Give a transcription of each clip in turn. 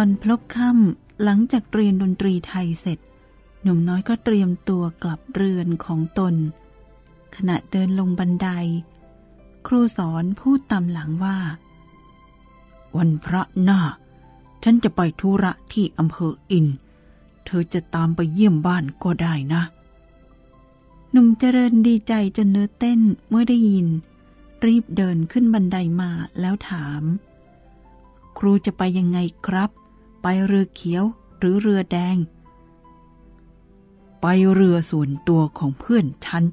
ตอนพลบค่ำหลังจากเรียนดนตรีไทยเสร็จ หนุ่มน้อยก็เตรียมตัวกลับเรือนของตน ขณะเดินลงบันได ครูสอนพูดตามหลังว่า วันพระหน้า ฉันจะไปธุระที่อำเภออิน เธอจะตามไปเยี่ยมบ้านก็ได้นะ หนุ่มเจริญดีใจจนเนื้อเต้นเมื่อได้ยิน รีบเดินขึ้นบันไดมาแล้วถามครูจะไปยังไงครับ เรือเขียวหรือเรือแดง ไปเรือส่วนตัวของเพื่อนฉัน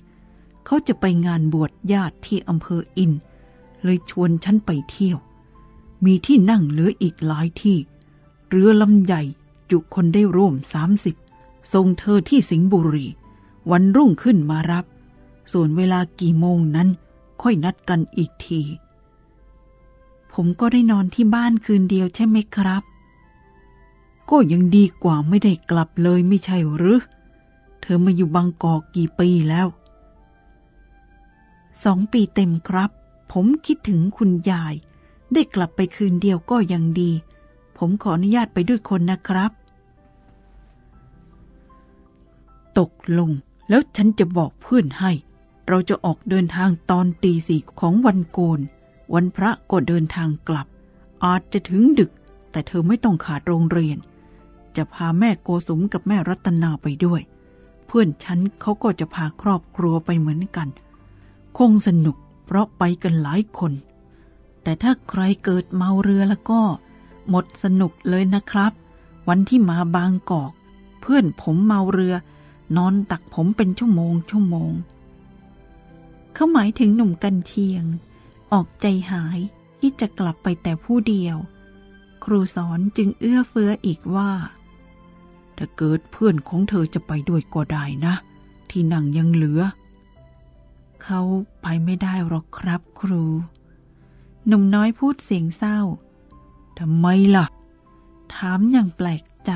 เขาจะไปงานบวชญาติที่อำเภออิน เลยชวนฉันไปเที่ยว มีที่นั่งเหลืออีกหลายที่ เรือลำใหญ่จุคนได้ร่วมสามสิบส่งเธอที่สิงห์บุรี วันรุ่งขึ้นมารับ ส่วนเวลากี่โมงนั้น ค่อยนัดกันอีกที ผมก็ได้นอนที่บ้านคืนเดียวใช่ไหมครับ ก็ยังดีกว่าไม่ได้กลับเลยไม่ใช่หรือ เธอมาอยู่บางกอกกี่ปีแล้ว สองปีเต็มครับ ผมคิดถึงคุณยาย ได้กลับไปคืนเดียวก็ยังดี ผมขออนุญาตไปด้วยคนนะครับ ตกลงแล้วฉันจะบอกเพื่อนให้ เราจะออกเดินทางตอนตีสี่ของวันโกน วันพระก็เดินทางกลับ อาจจะถึงดึกแต่เธอไม่ต้องขาดโรงเรียน จะพาแม่โกสุมกับแม่รัตนาไปด้วย เพื่อนฉันเขาก็จะพาครอบครัวไปเหมือนกัน คงสนุกเพราะไปกันหลายคน แต่ถ้าใครเกิดเมาเรือแล้วก็ หมดสนุกเลยนะครับ วันที่มาบางกอก เพื่อนผมเมาเรือ นอนตักผมเป็นชั่วโมงชั่วโมง เขาหมายถึงหนุ่มกันเชียง ออกใจหายที่จะกลับไปแต่ผู้เดียว ครูสอนจึงเอื้อเฟื้ออีกว่า ถ้าเกิดเพื่อนของเธอจะไปด้วยก็ได้นะ ที่นั่งยังเหลือ เขาไปไม่ได้หรอกครับครู หนุ่มน้อยพูดเสียงเศร้าทำไมล่ะ ถามอย่างแปลกใจ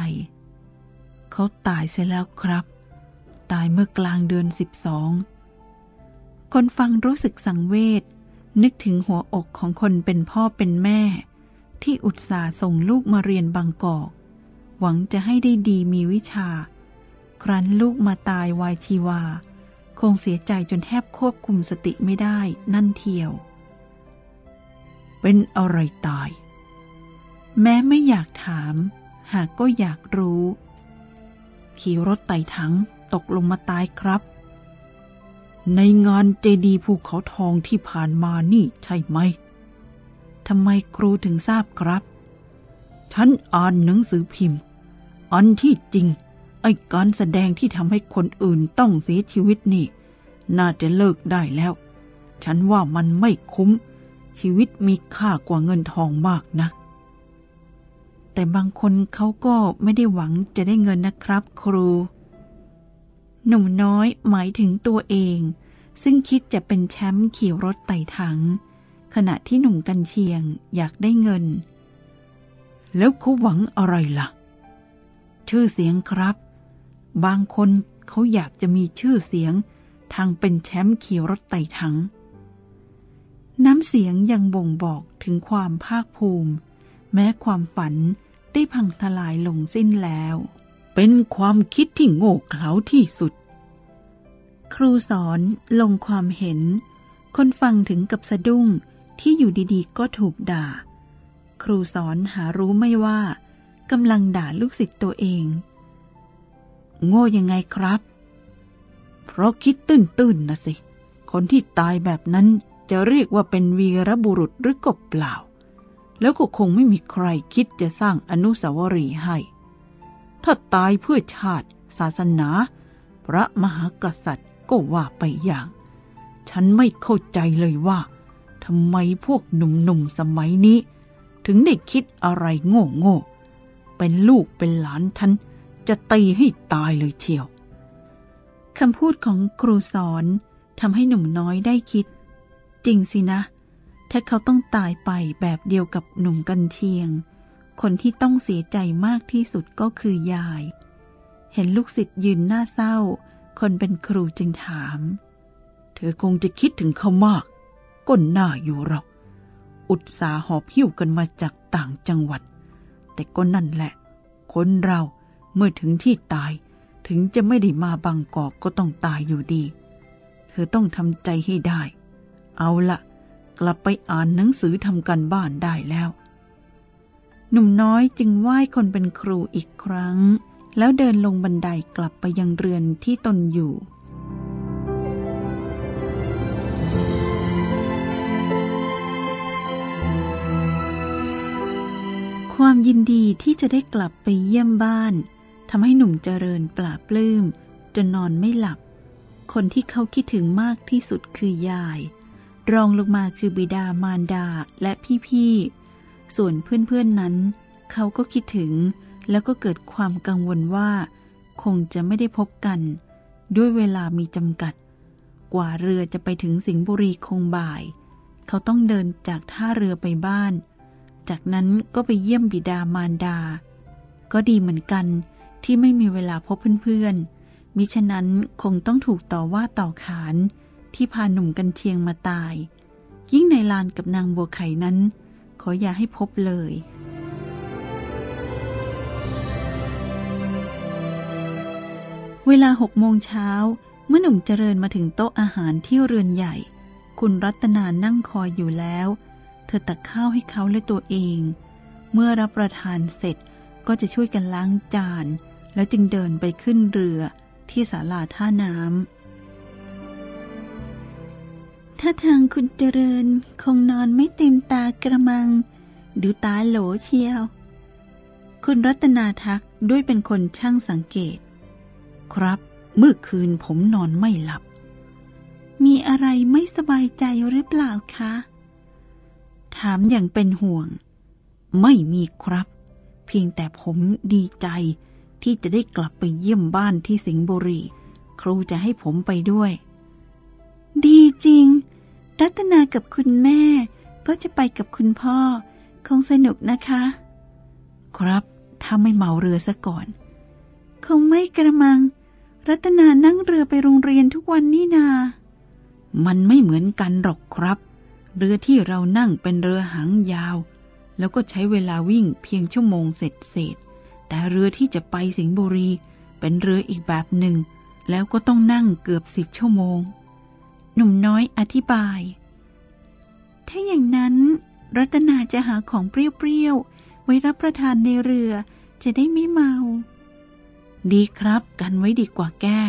เขาตายเสียแล้วครับ ตายเมื่อกลางเดือนสิบสอง คนฟังรู้สึกสังเวชนึกถึงหัวอกของคนเป็นพ่อเป็นแม่ ที่อุตส่าห์ส่งลูกมาเรียนบางกอก หวังจะให้ได้ดีมีวิชา ครั้นลูกมาตายวายชีวา คงเสียใจจนแทบควบคุมสติไม่ได้นั่นเทียว เป็นอะไรตาย แม้ไม่อยากถาม หากก็อยากรู้ ขี่รถไต่ถังตกลงมาตายครับ ในงานเจดีภูเขาทองที่ผ่านมานี่ใช่ไหมทำไมครูถึงทราบครับ ฉันอ่านหนังสือพิมพ์ อันที่จริง ไอ้การแสดงที่ทำให้คนอื่นต้องเสียชีวิตนี่ น่าจะเลิกได้แล้ว ฉันว่ามันไม่คุ้ม ชีวิตมีค่ากว่าเงินทองมากนัก แต่บางคนเขาก็ไม่ได้หวังจะได้เงินนะครับครู หนุ่มน้อยหมายถึงตัวเอง ซึ่งคิดจะเป็นแชมป์ขี่รถไต่ถัง ขณะที่หนุ่มกันเชียงอยากได้เงิน แล้วเขาหวังอะไรล่ะ ชื่อเสียงครับ บางคนเขาอยากจะมีชื่อเสียง ทางเป็นแชมป์ขี่รถไต่ถัง น้ำเสียงยังบ่งบอกถึงความภาคภูมิ แม้ความฝันได้พังทลายลงสิ้นแล้ว เป็นความคิดที่โง่เขลาที่สุด ครูสอนลงความเห็น คนฟังถึงกับสะดุ้งที่อยู่ดีๆ ก็ถูกด่า ครูสอนหารู้ไม่ว่า กำลังด่าลูกศิษย์ตัวเอง โง่ยังไงครับ เพราะคิดตื้นๆนะสิ คนที่ตายแบบนั้นจะเรียกว่าเป็นวีรบุรุษหรือก็เปล่า แล้วก็คงไม่มีใครคิดจะสร้างอนุสาวรีย์ให้ ถ้าตายเพื่อชาติ ศาสนา พระมหากษัตริย์ก็ว่าไปอย่าง ฉันไม่เข้าใจเลยว่าทำไมพวกหนุ่มๆสมัยนี้ ถึงได้คิดอะไรโง่ๆ เป็นลูกเป็นหลานฉันจะตีให้ตายเลยเชียวคำพูดของครูสอนทำให้หนุ่มน้อยได้คิด จริงสินะ ถ้าเขาต้องตายไปแบบเดียวกับหนุ่มกันเชียง คนที่ต้องเสียใจมากที่สุดก็คือยาย เห็นลูกศิษย์ยืนหน้าเศร้า คนเป็นครูจึงถาม เธอคงจะคิดถึงเขามากก็น่าอยู่หรอก อุตสาหอบหิ้วกันมาจากต่างจังหวัด แต่ก็นั่นแหละ คนเราเมื่อถึงที่ตาย ถึงจะไม่ได้มาบางกอกก็ต้องตายอยู่ดี เธอต้องทำใจให้ได้ เอาละกลับไปอ่านหนังสือทำกันบ้านได้แล้ว หนุ่มน้อยจึงไหว้คนเป็นครูอีกครั้ง แล้วเดินลงบันไดกลับไปยังเรือนที่ตนอยู่ ยินดีที่จะได้กลับไปเยี่ยมบ้านทำให้หนุ่มเจริญปลาปลื้มจนนอนไม่หลับ คนที่เขาคิดถึงมากที่สุดคือยาย รองลงมาคือบิดามารดาและพี่ๆ ส่วนเพื่อนๆนั้น เขาก็คิดถึงแล้วก็เกิดความกังวลว่า คงจะไม่ได้พบกัน ด้วยเวลามีจำกัด กว่าเรือจะไปถึงสิงห์บุรีคงบ่าย เขาต้องเดินจากท่าเรือไปบ้าน จากนั้นก็ไปเยี่ยมบิดามารดา ก็ดีเหมือนกันที่ไม่มีเวลาพบเพื่อนๆ มิฉะนั้นคงต้องถูกต่อว่าต่อขานที่พาหนุ่มกันเทียงมาตาย ยิ่งในลานกับนางบัวไข่นั้น ขออย่าให้พบเลย เวลาหกโมงเช้าเมื่อหนุ่มเจริญมาถึงโต๊ะอาหารที่เรือนใหญ่ คุณรัตนานั่งคอยอยู่แล้ว เธอตักข้าวให้เขาและตัวเอง เมื่อรับประทานเสร็จก็จะช่วยกันล้างจาน แล้วจึงเดินไปขึ้นเรือที่ศาลาท่าน้ำ ถ้าทางคุณเจริญคงนอนไม่เต็มตากระมัง ดูตาโหลเชียว คุณรัตนาทักด้วยเป็นคนช่างสังเกต ครับ เมื่อคืนผมนอนไม่หลับ มีอะไรไม่สบายใจหรือเปล่าคะ ถามอย่างเป็นห่วง ไม่มีครับ เพียงแต่ผมดีใจที่จะได้กลับไปเยี่ยมบ้านที่สิงห์บุรี ครูจะให้ผมไปด้วย ดีจริง รัตนากับคุณแม่ ก็จะไปกับคุณพ่อ คงสนุกนะคะ ครับ ถ้าไม่เมาเรือซะก่อน คงไม่กระมัง รัตนานั่งเรือไปโรงเรียนทุกวันนี่นา มันไม่เหมือนกันหรอกครับ เรือที่เรานั่งเป็นเรือหางยาว แล้วก็ใช้เวลาวิ่งเพียงชั่วโมงเสร็จเสร็จแต่เรือที่จะไปสิงห์บุรี เป็นเรืออีกแบบหนึ่ง แล้วก็ต้องนั่งเกือบสิบชั่วโมง หนุ่มน้อยอธิบาย ถ้าอย่างนั้น รัตนาจะหาของเปรี้ยวๆไว้รับประทานในเรือจะได้ไม่เมา ดีครับ กันไว้ดีกว่าแก้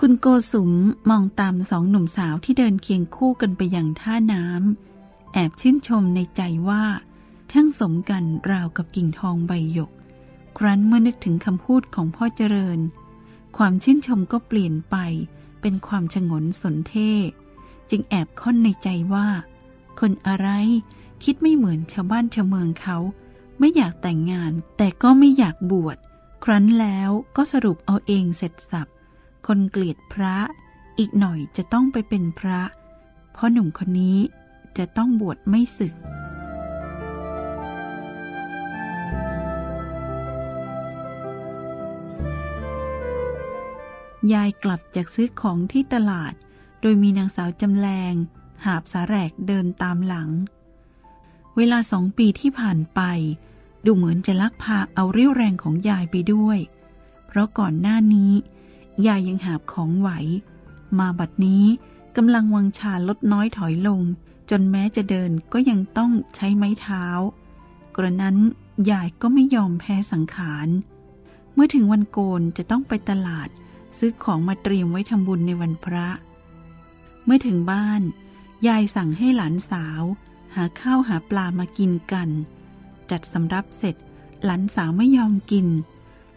คุณโกสุมมองตามสองหนุ่มสาวที่เดินเคียงคู่กันไปอย่างท่าน้ำแอบชื่นชมในใจว่า ช่างสมกันราวกับกิ่งทองใบหยก ครั้นเมื่อนึกถึงคำพูดของพ่อเจริญ ความชื่นชมก็เปลี่ยนไปเป็นความชงนสนเท่จึงแอบค้นในใจว่า คนอะไรคิดไม่เหมือนชาวบ้านชาวเมืองเขา ไม่อยากแต่งงานแต่ก็ไม่อยากบวช ครั้นแล้วก็สรุปเอาเองเสร็จสับ คนเกลียดพระอีกหน่อยจะต้องไปเป็นพระ เพราะหนุ่มคนนี้จะต้องบวชไม่สึก ยายกลับจากซื้อของที่ตลาด โดยมีนางสาวจำแรงหาบสาแรกเดินตามหลัง เวลาสองปีที่ผ่านไป ดูเหมือนจะลักพาเอาเรี่ยวแรงของยายไปด้วย เพราะก่อนหน้านี้ ยายยังหาบของไหว มาบัดนี้กำลังวังชาลดน้อยถอยลง จนแม้จะเดินก็ยังต้องใช้ไม้เท้า กระนั้นยายก็ไม่ยอมแพ้สังขาร เมื่อถึงวันโกนจะต้องไปตลาด ซื้อของมาเตรียมไว้ทำบุญในวันพระ เมื่อถึงบ้าน ยายสั่งให้หลานสาว หาข้าวหาปลามากินกัน จัดสำรับเสร็จ หลานสาวไม่ยอมกิน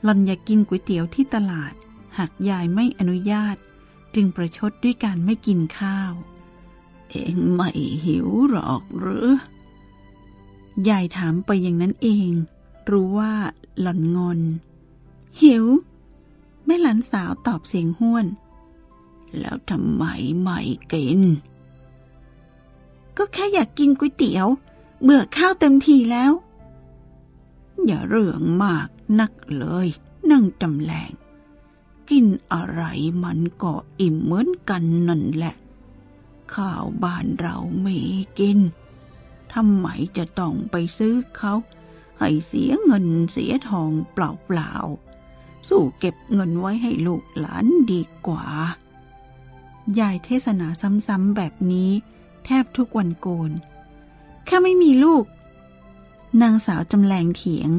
หล่อนอยากกินก๋วยเตี๋ยวที่ตลาด หากยายไม่อนุญาต จึงประชดด้วยการไม่กินข้าว เองไม่หิวหรอกหรือ ยายถามไปอย่างนั้นเอง รู้ว่าหล่อนงอน หิว แม่หลานสาวตอบเสียงห้วน แล้วทำไมไม่กิน ก็แค่อยากกินก๋วยเตี๋ยว เบื่อข้าวเต็มทีแล้ว อย่าเรื่องมากนักเลย นั่งจำแรง กินอะไรมันก็อิ่มเหมือนกันนั่นแหละ ข้าวบ้านเราไม่กินทำไมจะต้องไปซื้อเขาให้เสียเงินเสียทองเปล่าๆ สู้เก็บเงินไว้ให้ลูกหลานดีกว่า ยายเทศนาซ้ำๆแบบนี้แทบทุกวันโกนข้าไม่มีลูก นางสาวจำแรงเถียง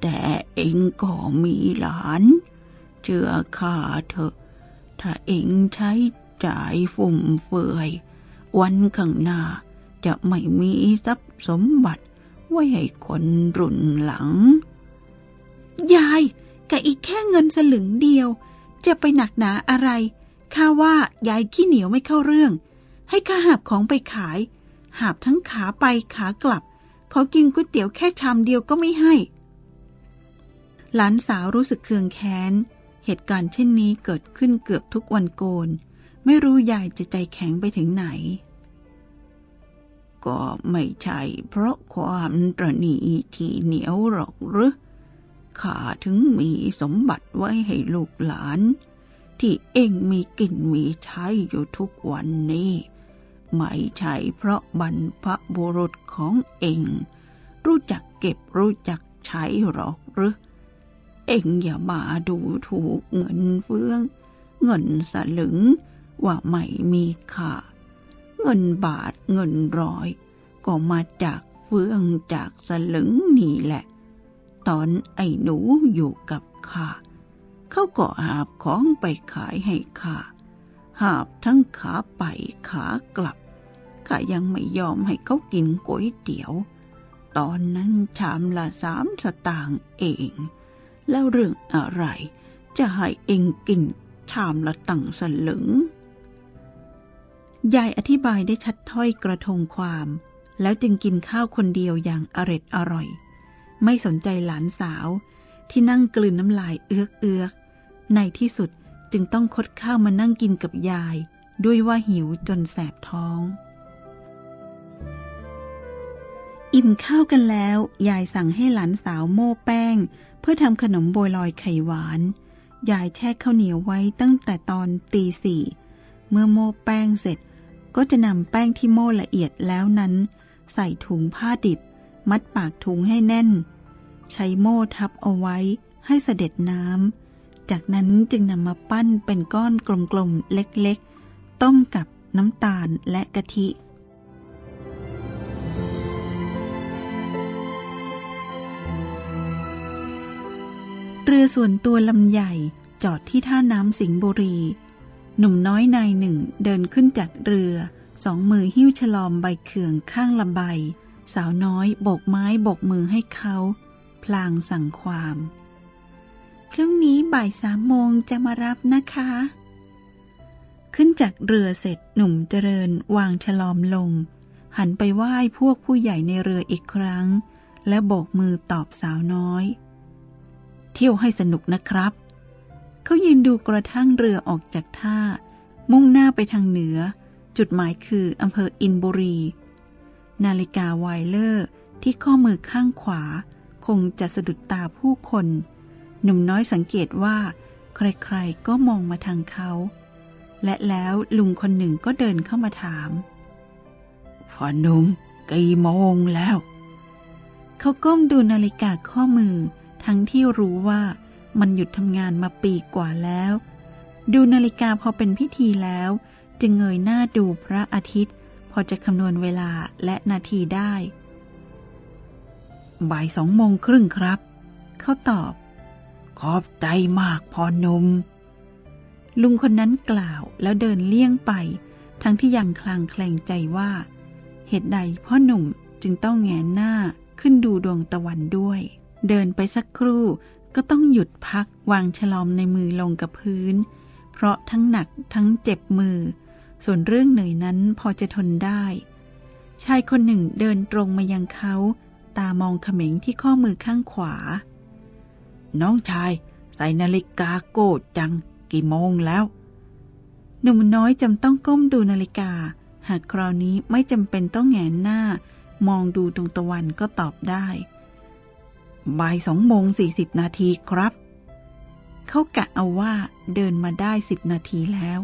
แต่เองก็มีหลาน เชื่อข้าเถอะ ถ้าเองใช้จ่ายฟุ่มเฟือย วันข้างหน้าจะไม่มีทรัพย์สมบัติไว้ให้คนรุ่นหลัง ยายกับอีกแค่เงินสลึงเดียว จะไปหนักหนาอะไรข้าว่ายายขี้เหนียวไม่เข้าเรื่อง ให้ข้าหาบของไปขาย หาบทั้งขาไปขากลับขากินก๋วยเตี๋ยวแค่ชามเดียวก็ไม่ให้ หลานสาวรู้สึกเคืองแค้น เหตุการณ์เช่นนี้เกิดขึ้นเกือบทุกวันโกน ไม่รู้ยายจะใจแข็งไปถึงไหน ก็ไม่ใช่เพราะความตรณีที่เหนียวหรอกหรือข้าถึงมีสมบัติไว้ให้ลูกหลาน ที่เองมีกินมีใช้อยู่ทุกวันนี้ ไม่ใช่เพราะบรรพบุรุษของเอง รู้จักเก็บรู้จักใช้หรอกหรือ เองอย่ามาดูถูกเงินเฟือง เงินสลึงว่าไม่มีค่า เงินบาทเงินร้อย ก็มาจากเฟืองจากสลึงนี่แหละ ตอนไอ้หนูอยู่กับข้าเขาก็หาบของไปขายให้ข้าหาบทั้งขาไปขากลับข้ายังไม่ยอมให้เขากินก๋วยเตี๋ยว ตอนนั้นชามละสามสตางค์เอง แล้วเรื่องอะไร จะให้เองกินชามละตั้งสลึง ยายอธิบายได้ชัดถ้อยกระทงความ แล้วจึงกินข้าวคนเดียวอย่างอร็ดอร่อย ไม่สนใจหลานสาว ที่นั่งกลืนน้ำลายเอื้อกเอื้อกในที่สุดจึงต้องคดข้าวมานั่งกินกับยาย ด้วยว่าหิวจนแสบท้อง อิ่มข้าวกันแล้ว ยายสั่งให้หลานสาวโม่แป้ง เพื่อทำขนมโบยลอยไข่หวาน ยายแช่ข้าวเหนียวไว้ตั้งแต่ตอนตีสี่เมื่อโม่แป้งเสร็จ ก็จะนำแป้งที่โม่ละเอียดแล้วนั้น ใส่ถุงผ้าดิบ มัดปากถุงให้แน่น ใช้โม่ทับเอาไว้ให้เสด็จน้ำ จากนั้นจึงนำมาปั้นเป็นก้อนกลมๆเล็กๆ ต้มกับน้ำตาลและกะทิ เรือส่วนตัวลำใหญ่จอดที่ท่าน้ำสิงห์บุรี หนุ่มน้อยนายหนึ่งเดินขึ้นจากเรือ สองมือหิ้วฉลอมใบเขื่องข้างลำใบ สาวน้อยโบกไม้โบกมือให้เขา พลางสั่งความ พรุ่งนี้บ่ายสามโมงจะมารับนะคะ ขึ้นจากเรือเสร็จหนุ่มเจริญวางฉลอมลง หันไปไหว้พวกผู้ใหญ่ในเรืออีกครั้ง และโบกมือตอบสาวน้อย เที่ยวให้สนุกนะครับ เขายืนดูกระทั่งเรือออกจากท่า มุ่งหน้าไปทางเหนือ จุดหมายคืออำเภออินบุรี นาฬิกาไวเลอร์ที่ข้อมือข้างขวา คงจะสะดุดตาผู้คน หนุ่มน้อยสังเกตว่า ใครๆก็มองมาทางเขา และแล้วลุงคนหนึ่งก็เดินเข้ามาถามพ่อหนุ่มกี่โมงแล้ว เขาก้มดูนาฬิกาข้อมือ ทั้งที่รู้ว่ามันหยุดทำงานมาปีกว่าแล้ว ดูนาฬิกาพอเป็นพิธีแล้ว จึงเงยหน้าดูพระอาทิตย์ พอจะคำนวณเวลาและนาทีได้ บ่ายสองโมงครึ่งครับ เขาตอบ ขอบใจมากพอนุ่มลุงคนนั้นกล่าวแล้วเดินเลี่ยงไป ทั้งที่ยังคลางแคลงใจว่า เหตุใดพ่อหนุ่มจึงต้องแงนหน้าขึ้นดูดวงตะวันด้วย เดินไปสักครู่ก็ต้องหยุดพักวางฉลอมในมือลงกับพื้น เพราะทั้งหนักทั้งเจ็บมือ ส่วนเรื่องเหนื่อยนั้นพอจะทนได้ ชายคนหนึ่งเดินตรงมายังเขา ตามองเขม็งที่ข้อมือข้างขวา น้องชาย ใส่นาฬิกาโกดจัง กี่โมงแล้ว หนุ่มน้อยจำต้องก้มดูนาฬิกา หากคราวนี้ไม่จำเป็นต้องแงนหน้ามองดูดวงตะวันก็ตอบได้ บ่ายสองโมงสี่สิบนาทีครับ เขากะเอาว่าเดินมาได้สิบนาทีแล้ว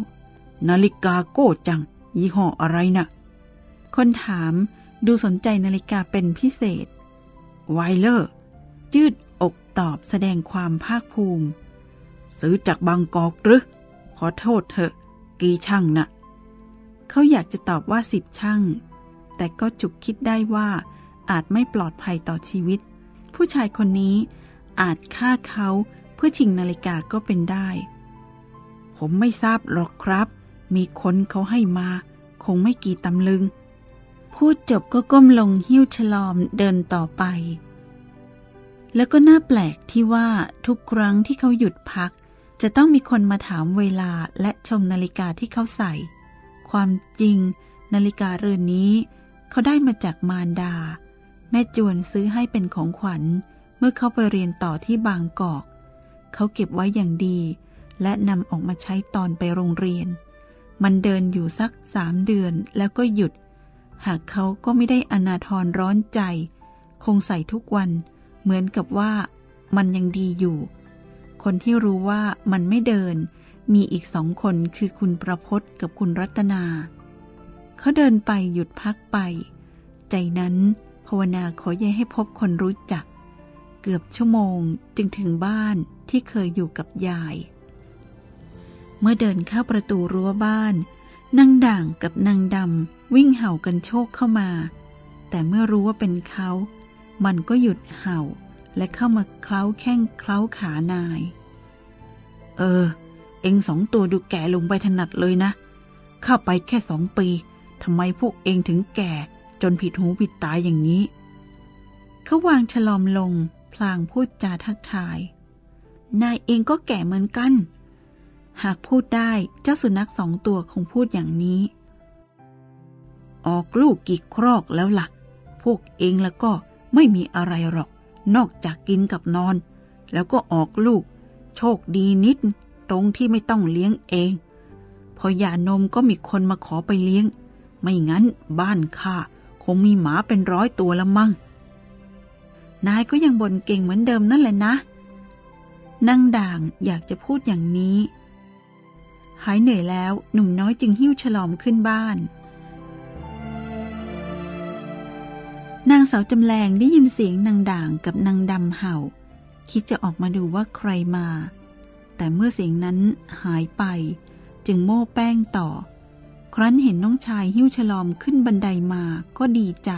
นาฬิกาโก้จัง ยี่ห้ออะไรนะ่ะ คนถามดูสนใจนาฬิกาเป็นพิเศษ ไวเลอร์ ยืดอกตอบแสดงความภาคภูมิ ซื้อจากบางกอกหรือ ขอโทษเถอะ กี่ช่างนะ่ะ เขาอยากจะตอบว่าสิบช่าง แต่ก็จุกคิดได้ว่าอาจไม่ปลอดภัยต่อชีวิต ผู้ชายคนนี้อาจฆ่าเขาเพื่อชิงนาฬิกาก็เป็นได้ ผมไม่ทราบหรอกครับ มีคนเขาให้มา คงไม่กี่ตำลึง พูดจบก็ก้มลงหิ้วฉลอมเดินต่อไป แล้วก็น่าแปลกที่ว่าทุกครั้งที่เขาหยุดพัก จะต้องมีคนมาถามเวลาและชมนาฬิกาที่เขาใส่ ความจริง นาฬิกาเรือนนี้ เขาได้มาจากมารดา ม่จวนซื้อให้เป็นของขวัญ เมื่อเขาไปเรียนต่อที่บางกอก เขาเก็บไว้อย่างดี และนำออกมาใช้ตอนไปโรงเรียน มันเดินอยู่สักสามเดือนแล้วก็หยุด หากเขาก็ไม่ได้อนาทรร้อนใจ คงใส่ทุกวัน เหมือนกับว่ามันยังดีอยู่ คนที่รู้ว่ามันไม่เดิน มีอีกสองคนคือคุณประพศกับคุณรัตนา เขาเดินไปหยุดพักไป ใจนั้นาวนาขออย่ให้พบคนรู้จัก เกือบชั่วโมงจึงถึงบ้านที่เคยอยู่กับยาย เมื่อเดินเข้าประตูรั้วบ้านนางด่างกับนางดำวิ่งเห่ากันโชคเข้ามา แต่เมื่อรู้ว่าเป็นเขา มันก็หยุดเห่าและเข้ามาเคล้าแข้งเคล้าขานาย เออ เองสองตัวดูแก่ลงไปถนัดเลยนะ เข้าไปแค่สองปีทำไมพวกเองถึงแก่ จนผิดหูผิดตาอย่างนี้ เขาวางฉลอมลง พลางพูดจาทักทาย นายเองก็แก่เหมือนกัน หากพูดได้เจ้าสุนัขสองตัวคงพูดอย่างนี้ ออกลูกกี่ครอกแล้วละ่ะ พวกเองแล้วก็ไม่มีอะไรหรอก นอกจากกินกับนอน แล้วก็ออกลูก โชคดีนิด ตรงที่ไม่ต้องเลี้ยงเอง พอหย่านมก็มีคนมาขอไปเลี้ยง ไม่งั้นบ้านข้า คงมีหมาเป็นร้อยตัวละมั่ง นายก็ยังบ่นเก่งเหมือนเดิมนั่นแหละนะนั่งด่างอยากจะพูดอย่างนี้ หายเหนื่อยแล้วหนุ่มน้อยจึงหิ้วฉลอมขึ้นบ้าน นางสาวจำแรงได้ยินเสียงนางด่างกับนางดำเห่า คิดจะออกมาดูว่าใครมา แต่เมื่อเสียงนั้นหายไป จึงโม่แป้งต่อ ครั้นเห็นน้องชายหิ้วฉลอมขึ้นบันไดมาก็ดีใจ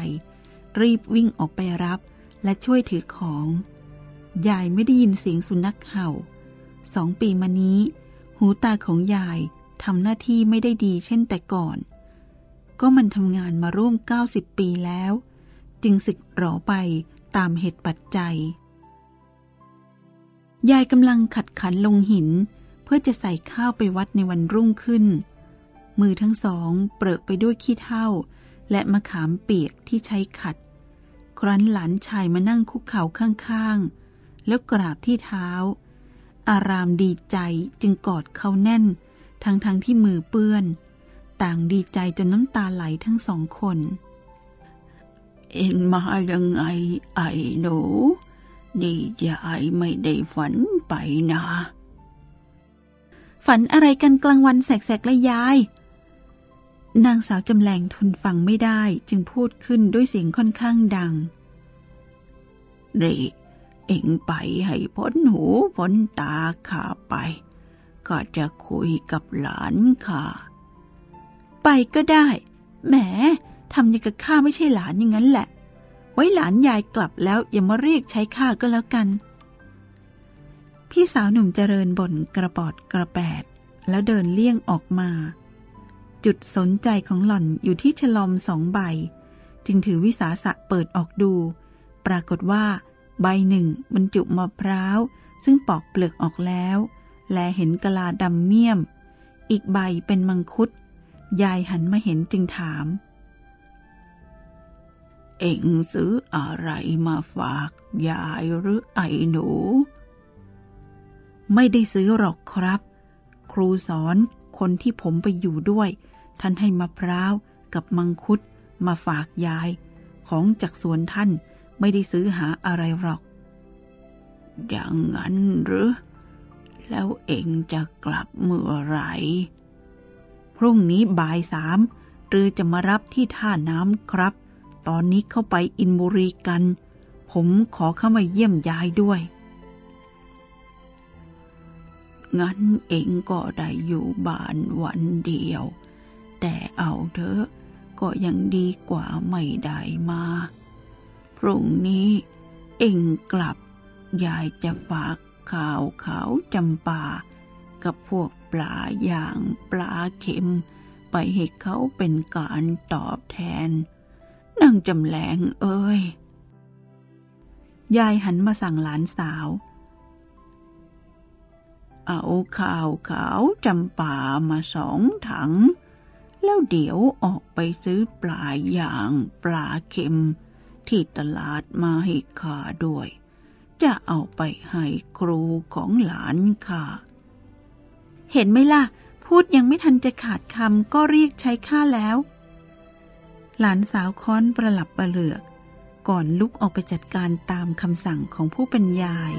รีบวิ่งออกไปรับ และช่วยถือของ ยายไม่ได้ยินเสียงสุนัขเห่า สองปีมานี้ หูตาของยายทำหน้าที่ไม่ได้ดีเช่นแต่ก่อน ก็มันทำงานมาร่วม 90 ปีแล้ว จึงสึกหรอไปตามเหตุปัจจัย ยายกำลังขัดขันลงหิน เพื่อจะใส่ข้าวไปวัดในวันรุ่งขึ้น มือทั้งสองเปรอะไปด้วยขี้เถ้า และมะขามเปียกที่ใช้ขัด ครั้นหลานชายมานั่งคุกเข่าข้างๆ แล้วกราบที่เท้า อารามดีใจจึงกอดเขาแน่น ทั้งๆทที่มือเปื้อน ต่างดีใจจนน้ำตาไหลทั้งสองคน เอ็งมายังไงไอ้หนูนี่ยายไม่ได้ฝันไปนะ ฝันอะไรกันกลางวันแสกๆละยาย นางสาวจำแรงทนฟังไม่ได้จึงพูดขึ้นด้วยเสียงค่อนข้างดังนี่เอ็งไปให้พ้นหูพ้นตาข้าไป ก็จะคุยกับหลานข้าไปก็ได้ แหมทำย่างกับข้าไม่ใช่หลานอย่างนั้นแหละ ไว้หลานยายกลับแล้วอย่ามาเรียกใช้ข้าก็แล้วกัน พี่สาวหนุ่มเจริญบ่นกระปอดกระแปด แล้วเดินเลี่ยงออกมา จุดสนใจของหล่อนอยู่ที่ฉลอมสองใบ จึงถือวิสาสะเปิดออกดู ปรากฏว่า ใบหนึ่งบรรจุมะพร้าวซึ่งปอกเปลือกออกแล้ว และเห็นกะลาดำเมี่ยม อีกใบเป็นมังคุด ยายหันมาเห็นจึงถาม เอ็งซื้ออะไรมาฝากยายหรือไอ้หนู ไม่ได้ซื้อหรอกครับ ครูสอนคนที่ผมไปอยู่ด้วย ท่านให้มะพร้าวกับมังคุดมาฝากยาย ของจากสวนท่านไม่ได้ซื้อหาอะไรหรอก อย่างนั้นหรือ แล้วเอ็งจะกลับเมื่อไหร่ พรุ่งนี้บ่ายสามหรือจะมารับที่ท่าน้ำครับ ตอนนี้เข้าไปอินบุรีกัน ผมขอเข้ามาเยี่ยมยายด้วยงั้นเองก็ได้อยู่บ้านวันเดียว แต่เอาเถอะก็ยังดีกว่าไม่ได้มา พรุ่งนี้เองกลับ ยายจะฝากข่าวขาวจำปา กับพวกปลาอย่างปลาเค็ม ไปให้เขาเป็นการตอบแทนนางจำแหลงเอ้ย ยายหันมาสั่งหลานสาว เอาข้าวขาวจำป่ามาสองถัง แล้วเดี๋ยวออกไปซื้อปลาอย่างปลาเค็ม ที่ตลาดมาให้ข้าด้วย จะเอาไปให้ครูของหลานข้าเห็นไหมล่ะ พูดยังไม่ทันจะขาดคำก็เรียกใช้ข้าแล้ว หลานสาวค้อนประหลับประเหลือก ก่อนลุกออกไปจัดการตามคำสั่งของผู้เป็นยาย